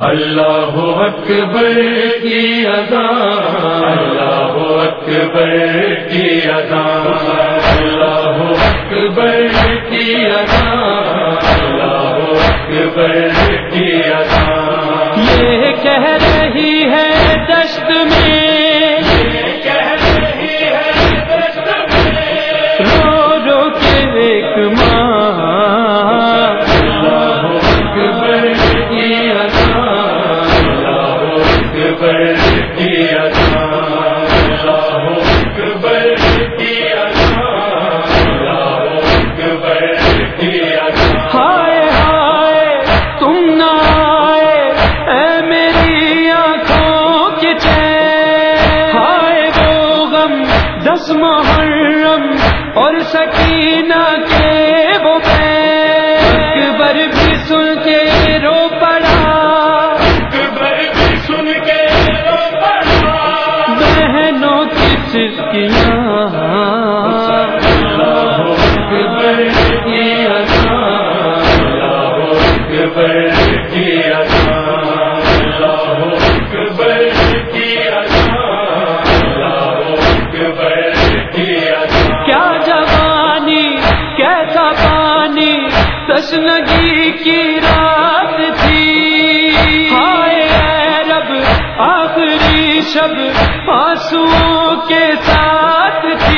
اللہ اکبر کی اذان اللہ اکبر کی اذان اللہ اکبر محرم اور سکینہ کے وہ اکبر بھی سن کے رو پڑا۔ اکبر بھی سن کے رو پڑا۔ بہنوں کی سرکیاں زندگی کی رات تھی۔ رب آخری شب آنسو کے ساتھ تھی۔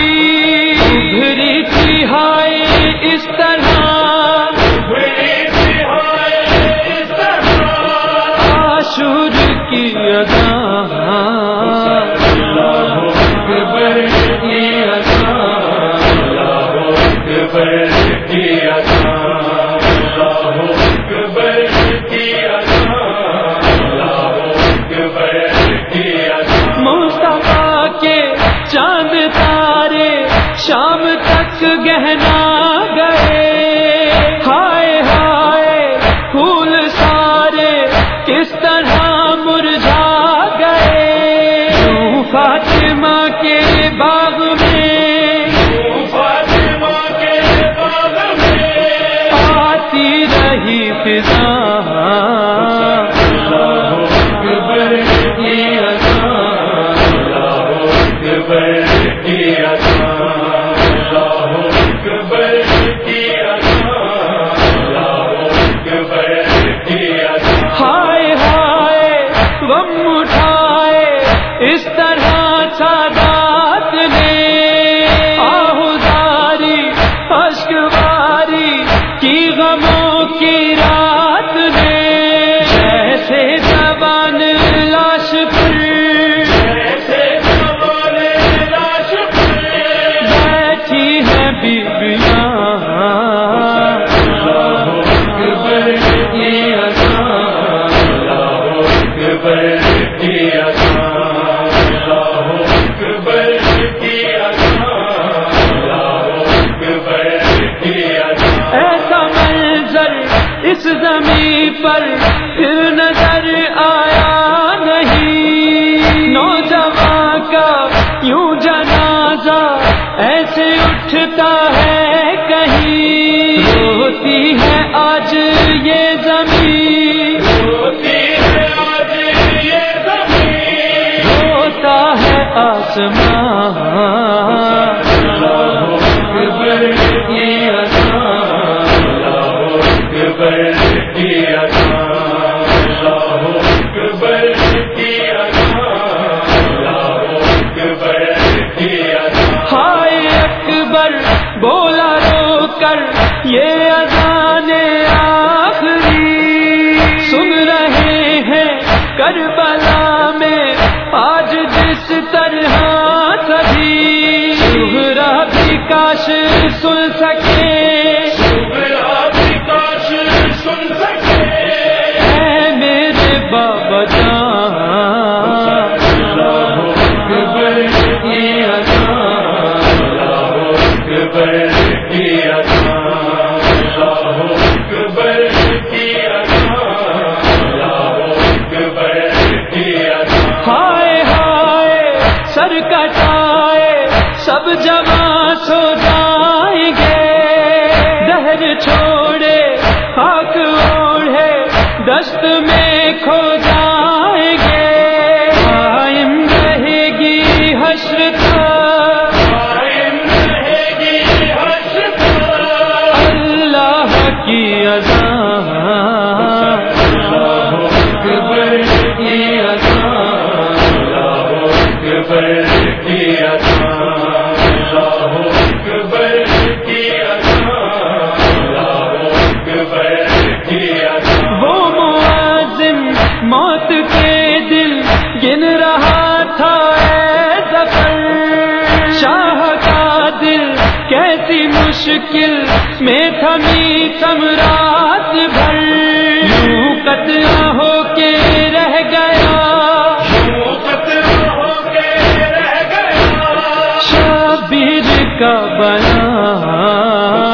خاک گہنا گئے۔ ہائے ہائے پھول سارے کس طرح مرجا گئے۔ فاطمہ کے باغ میں فاطمہ کے باغ میں آتی رہی فضا۔ غم اٹھتا ہے کہیں۔ ہوتی ہے آج یہ زمین۔ ہوتی ہے آج یہ زمین۔ ہوتا ہے آسمان۔ کر یہ اذان آخری۔ سن رہے ہیں کربلا میں آج جس طرح دست میں مشکل میں تھمی تم رات بھر۔ کتنا ہو کے رہ گیا ہو کے رہ گیا۔ شبیر کا بنا۔